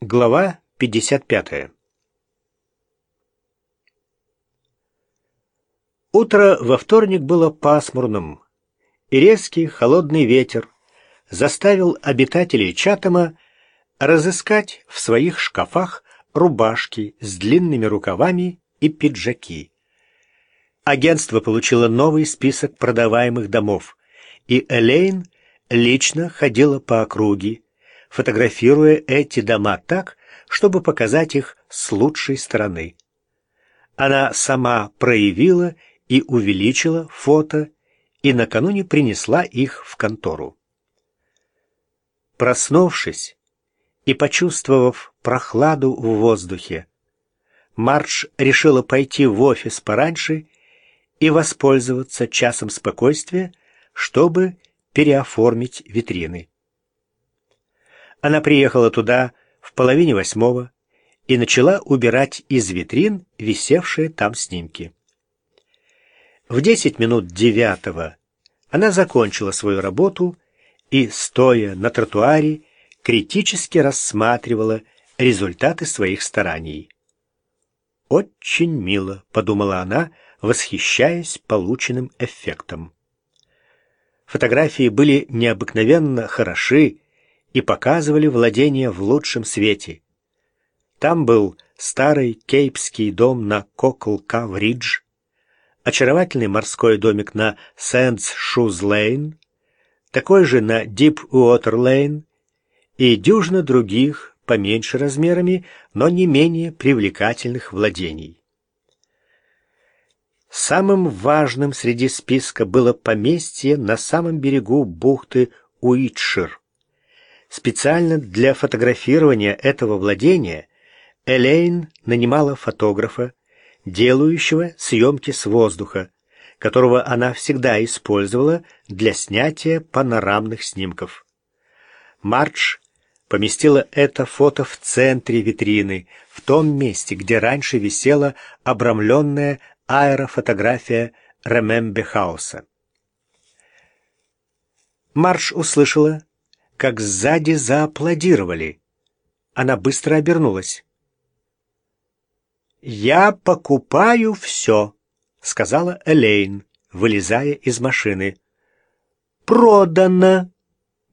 Глава 55 Утро во вторник было пасмурным, и резкий холодный ветер заставил обитателей Чатама разыскать в своих шкафах рубашки с длинными рукавами и пиджаки. Агентство получило новый список продаваемых домов, и Элейн лично ходила по округе, фотографируя эти дома так, чтобы показать их с лучшей стороны. Она сама проявила и увеличила фото и накануне принесла их в контору. Проснувшись и почувствовав прохладу в воздухе, Мардж решила пойти в офис пораньше и воспользоваться часом спокойствия, чтобы переоформить витрины. Она приехала туда в половине восьмого и начала убирать из витрин висевшие там снимки. В десять минут девятого она закончила свою работу и, стоя на тротуаре, критически рассматривала результаты своих стараний. «Очень мило», — подумала она, восхищаясь полученным эффектом. Фотографии были необыкновенно хороши, и показывали владение в лучшем свете. Там был старый кейпский дом на Кокл-Ков-Ридж, очаровательный морской домик на Сэндс-Шуз-Лейн, такой же на Дип-Уотер-Лейн и дюжина других, поменьше размерами, но не менее привлекательных владений. Самым важным среди списка было поместье на самом берегу бухты Уитшир. Специально для фотографирования этого владения Элейн нанимала фотографа, делающего съемки с воздуха, которого она всегда использовала для снятия панорамных снимков. Мардж поместила это фото в центре витрины, в том месте, где раньше висела обрамленная аэрофотография Ремембе Хауса. Марш услышала, как сзади зааплодировали. Она быстро обернулась. «Я покупаю все», — сказала Элейн, вылезая из машины. «Продано!»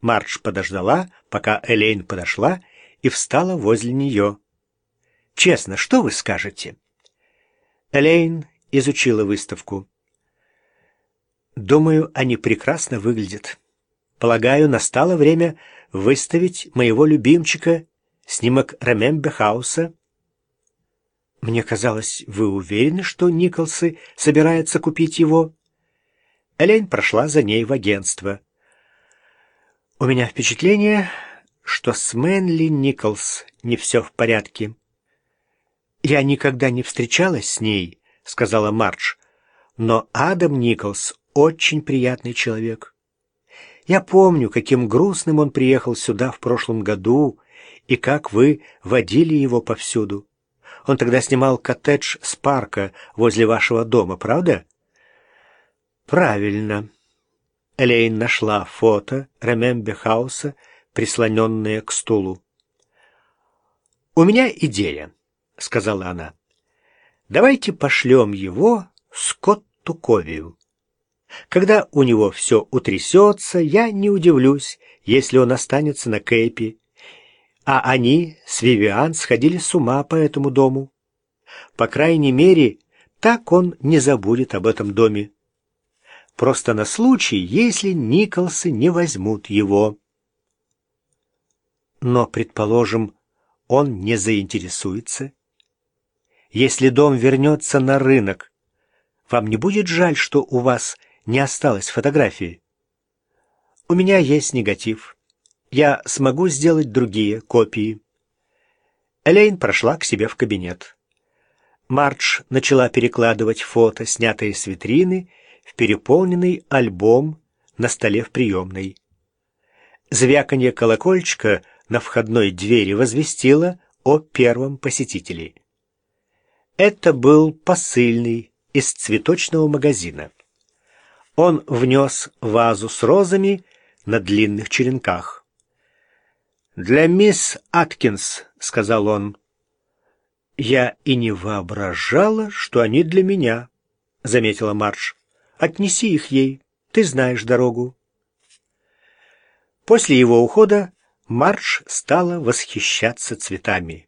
Марш подождала, пока Элейн подошла и встала возле нее. «Честно, что вы скажете?» Элейн изучила выставку. «Думаю, они прекрасно выглядят». Полагаю, настало время выставить моего любимчика, снимок Ремембе Хауса. Мне казалось, вы уверены, что Николсы собираются купить его? Элейн прошла за ней в агентство. У меня впечатление, что с Мэнли Николс не все в порядке. Я никогда не встречалась с ней, сказала Мардж, но Адам Николс очень приятный человек. Я помню, каким грустным он приехал сюда в прошлом году, и как вы водили его повсюду. Он тогда снимал коттедж с парка возле вашего дома, правда? Правильно. Элейн нашла фото Ремембе прислоненное к стулу. «У меня идея», — сказала она. «Давайте пошлем его Скотту Ковию. Когда у него все утрясется, я не удивлюсь, если он останется на Кейпе. А они с Вивиан сходили с ума по этому дому. По крайней мере, так он не забудет об этом доме. Просто на случай, если Николсы не возьмут его. Но, предположим, он не заинтересуется. Если дом вернется на рынок, вам не будет жаль, что у вас не осталось фотографии. У меня есть негатив. Я смогу сделать другие копии. Элейн прошла к себе в кабинет. Мардж начала перекладывать фото, снятые с витрины, в переполненный альбом на столе в приемной. Звяканье колокольчика на входной двери возвестило о первом посетителе. Это был посыльный из цветочного магазина он внес вазу с розами на длинных черенках. «Для мисс Аткинс», — сказал он. «Я и не воображала, что они для меня», — заметила Марш. «Отнеси их ей, ты знаешь дорогу». После его ухода Марш стала восхищаться цветами.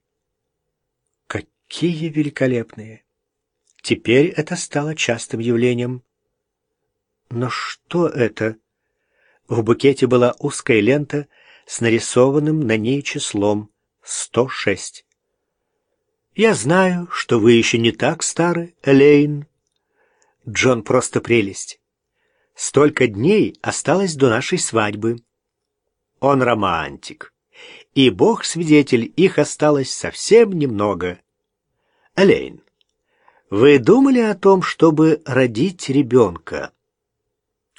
Какие великолепные! Теперь это стало частым явлением. Но что это? В букете была узкая лента с нарисованным на ней числом 106. «Я знаю, что вы еще не так стары, Элейн». Джон просто прелесть. Столько дней осталось до нашей свадьбы. Он романтик. И бог-свидетель, их осталось совсем немного. Элейн, вы думали о том, чтобы родить ребенка?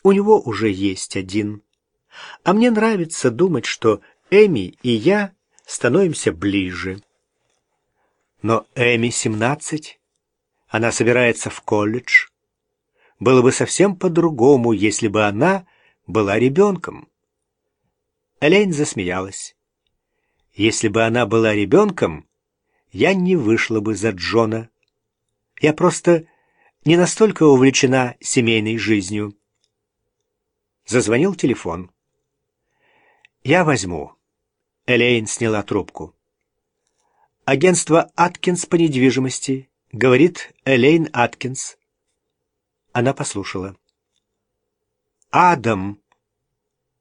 У него уже есть один. А мне нравится думать, что Эми и я становимся ближе. Но Эми семнадцать, она собирается в колледж. Было бы совсем по-другому, если бы она была ребенком. Элейн засмеялась. Если бы она была ребенком, я не вышла бы за Джона. Я просто не настолько увлечена семейной жизнью. Зазвонил телефон. «Я возьму». Элейн сняла трубку. «Агентство Аткинс по недвижимости», — говорит Элейн Аткинс. Она послушала. «Адам!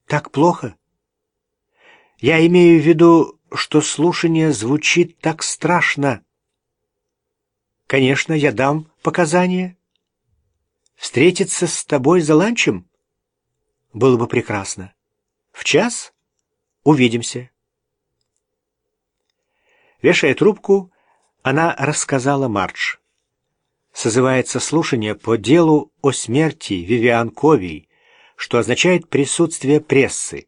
Так плохо?» «Я имею в виду, что слушание звучит так страшно». «Конечно, я дам показания. Встретиться с тобой за ланчем? Было бы прекрасно. В час увидимся». Вешая трубку, она рассказала Мардж созывается слушание по делу о смерти Вивиан Ковий, что означает присутствие прессы.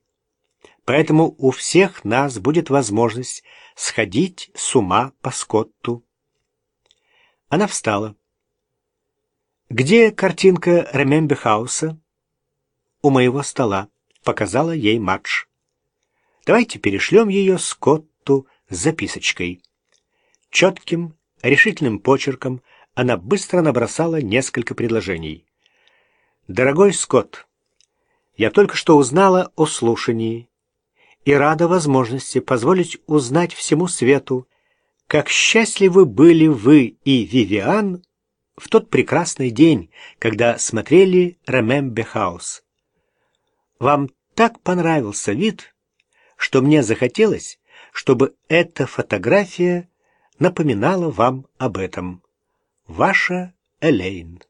Поэтому у всех нас будет возможность сходить с ума по Скотту. Она встала. «Где картинка Ремембе Хауса?» «У моего стола», — показала ей Мадж. «Давайте перешлем ее Скотту с записочкой». Четким, решительным почерком она быстро набросала несколько предложений. «Дорогой Скотт, я только что узнала о слушании и рада возможности позволить узнать всему свету, как счастливы были вы и Вивиан в тот прекрасный день, когда смотрели «Ремембе Хаус». Вам так понравился вид, что мне захотелось, чтобы эта фотография напоминала вам об этом. Ваша Элейн.